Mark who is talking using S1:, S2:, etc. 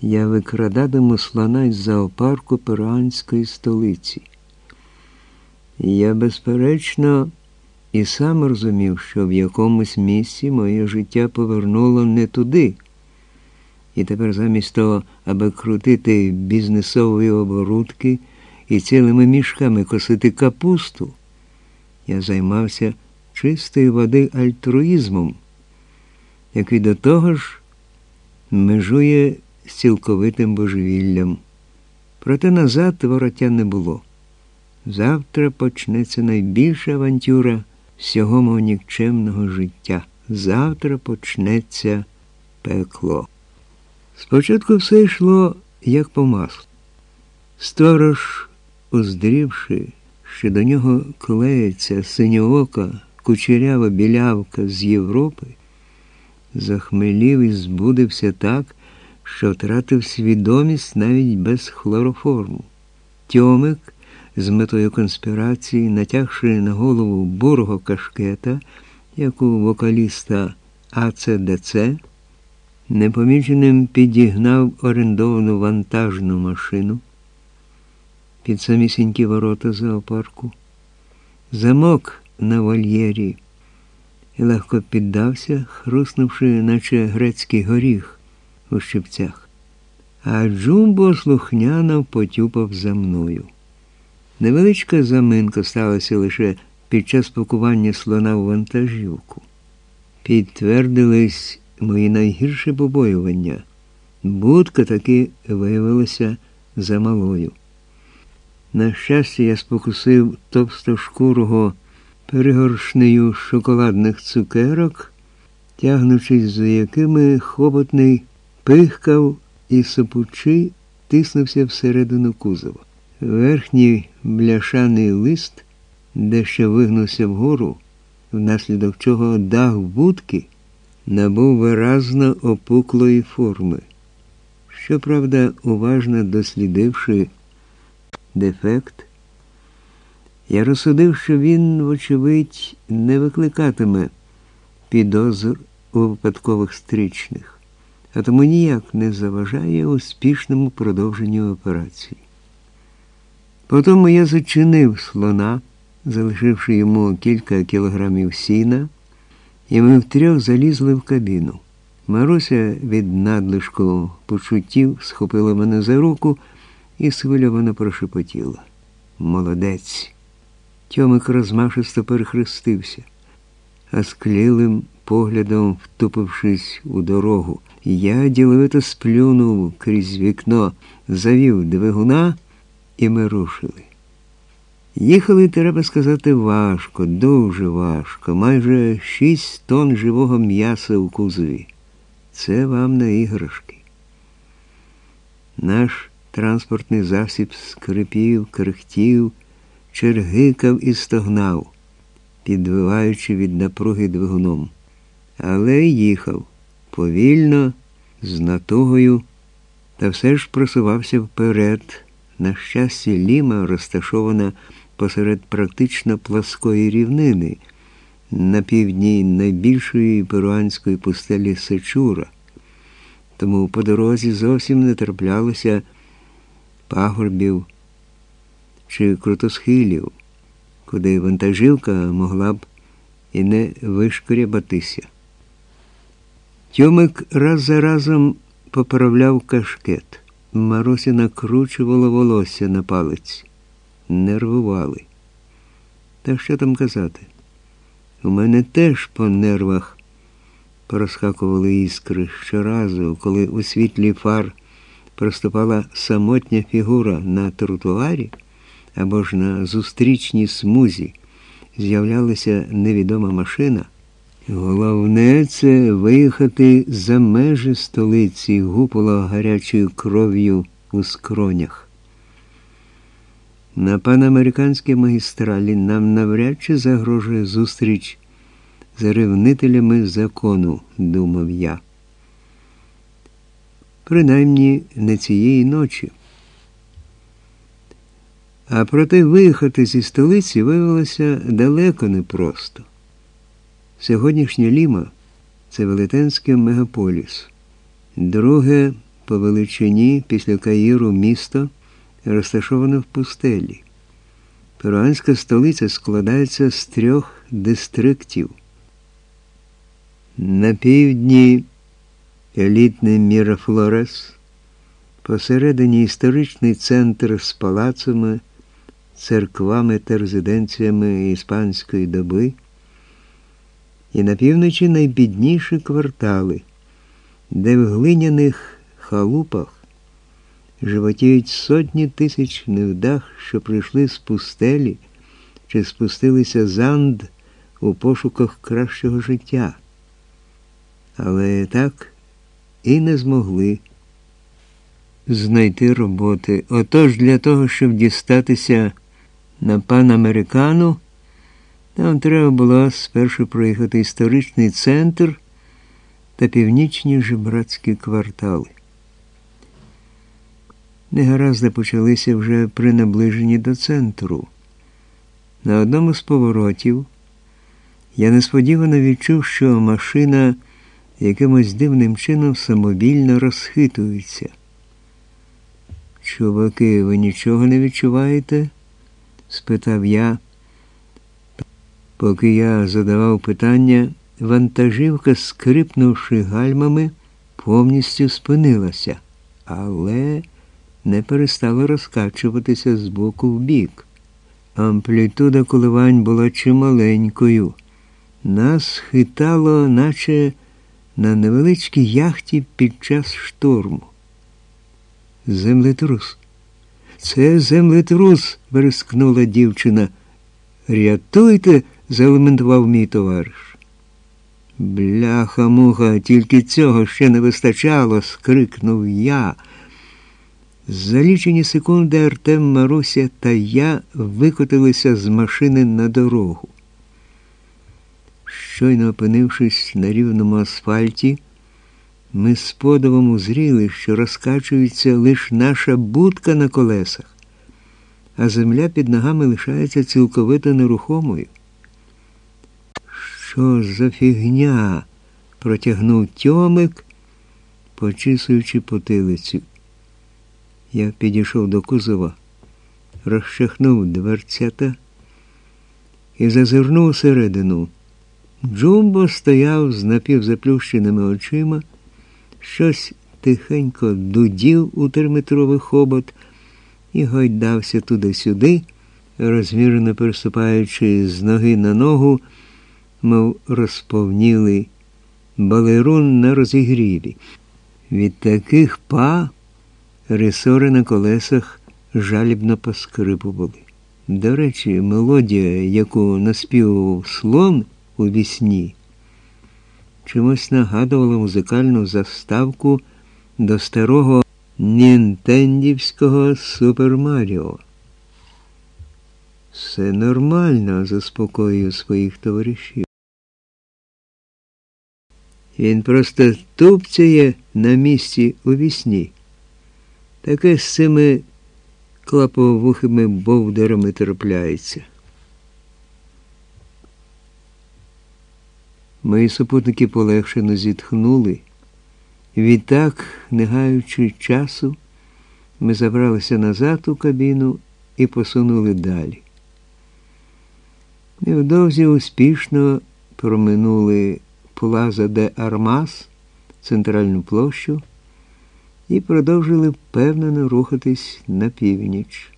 S1: я викрадатиму слона із зоопарку перуанської столиці. Я, безперечно, і сам розумів, що в якомусь місці моє життя повернуло не туди. І тепер замість того, аби крутити бізнесові оборудки і цілими мішками косити капусту, я займався чистої води альтруїзмом, який до того ж межує з цілковитим божевіллям. Проте назад вороття не було. Завтра почнеться найбільша авантюра всього мого нікчемного життя. Завтра почнеться пекло. Спочатку все йшло як по маслу. Сторож, уздрівши, що до нього клеїться синьоока, кучерява білявка з Європи, захмелів і збудився так, що втратив свідомість навіть без хлороформу. Тьомик з метою конспірації, натягши на голову бурого кашкета, як у вокаліста АЦДЦ, непоміченим підігнав орендовану вантажну машину під самісінькі ворота зоопарку, замок на вольєрі і легко піддався, хруснувши, наче грецький горіх у щипцях. А Джумбо слухняно потюпав за мною. Невеличка заминка сталася лише під час пакування слона в вантажівку. Підтвердились мої найгірші побоювання. Будка таки виявилася замалою. На щастя, я спокусив товстошкурого перегоршнею шоколадних цукерок, тягнучись за якими хоботний пихкав і сопучи тиснувся всередину кузова. Верхній бляшаний лист, дещо вигнувся вгору, внаслідок чого дах будки набув виразно опуклої форми. Щоправда, уважно дослідивши дефект, я розсудив, що він, вочевидь, не викликатиме підозр у випадкових стрічних, а тому ніяк не заважає успішному продовженню операції. Потім я зачинив слона, залишивши йому кілька кілограмів сіна, і ми втрьох залізли в кабіну. Маруся від надлишку почуттів схопила мене за руку і свильовано прошепотіла. Молодець. Тьомик розмашисто перехрестився, а склілим поглядом, втупившись у дорогу, я діловито сплюнув крізь вікно, завів двигуна, і ми рушили. Їхали, треба сказати, важко, дуже важко, майже шість тонн живого м'яса у кузові. Це вам на іграшки. Наш транспортний засіб скрипів, крихтів, чергикав і стогнав, підвиваючи від напруги двигуном. Але їхав повільно, з натугою, та все ж просувався вперед. На щастя, ліма розташована посеред практично пласкої рівнини на півдні найбільшої перуанської пустелі Сечура. Тому по дорозі зовсім не траплялося пагорбів чи крутосхилів, куди вантажівка могла б і не вишкрябатися. Тьомик раз за разом поправляв кашкет. Маруся накручувала волосся на палець. Нервували. Та що там казати? У мене теж по нервах порозхакували іскри щоразу, коли у світлі фар проступала самотня фігура на тротуарі або ж на зустрічній смузі, з'являлася невідома машина. Головне це виїхати за межі столиці, гупало гарячою кров'ю у скронях. На панамериканській магістралі нам навряд чи загрожує зустріч з ревнителями закону, думав я. Принаймні не цієї ночі. А проте виїхати зі столиці виявилося далеко непросто. Сьогоднішня Ліма це велетенський мегаполіс, друге по величині після Каїру місто розташоване в пустелі. Перуанська столиця складається з трьох дистриктів. На півдні елітний Мірафлорес, посередині історичний центр з палацами, церквами та резиденціями іспанської доби, і на півночі найбідніші квартали, де в глиняних халупах животіють сотні тисяч невдах, що прийшли з пустелі чи спустилися з Анд у пошуках кращого життя. Але так і не змогли знайти роботи. Отож для того, щоб дістатися на панамерикану, нам треба було спершу проїхати історичний центр та північні жебратські квартали. Негаразди почалися вже при наближенні до центру. На одному з поворотів я несподівано відчув, що машина якимось дивним чином самовільно розхитується. Чуваки, ви нічого не відчуваєте? спитав я. Поки я задавав питання, вантажівка, скрипнувши гальмами, повністю спинилася, але не перестала розкачуватися з боку в бік. Амплітуда коливань була чималенькою. Нас хитало, наче на невеличкій яхті під час шторму. Землетрус. Це землетрус. верескнула дівчина. Рятуйте, залементував мій товариш. Бляха муха, тільки цього ще не вистачало, скрикнув я. За лічені секунди Артем Маруся та я викотилися з машини на дорогу. Щойно опинившись на рівному асфальті, ми з подивом узріли, що розкачується лише наша будка на колесах, а земля під ногами лишається цілковито нерухомою. Що за фігня? протягнув Тьомик, почисуючи потилицю. Я підійшов до кузова, розчахнув дверцята і зазирнув всередину. Джумбо стояв з напівзаплющеними очима, щось тихенько дудів у терметровий хобот і гойдався туди-сюди, розмірено переступаючи з ноги на ногу, мов розповніли балерун на розігріві. Від таких па ресори на колесах жалібно поскрипували. До речі, мелодія, яку наспівував слон у вісні, чимось нагадувала музикальну заставку до старого Нінтендівського Супер Маріо. Все нормально, заспокоює своїх товаришів. Він просто тупцяє на місці у вісні. Таке з цими клаповухими бовдерами трапляється. Мої супутники полегшено зітхнули. Відтак, не гаючи часу, ми забралися назад у кабіну і посунули далі. Невдовзі успішно проминули Плаза де Армас, центральну площу і продовжили впевнено рухатись на північ.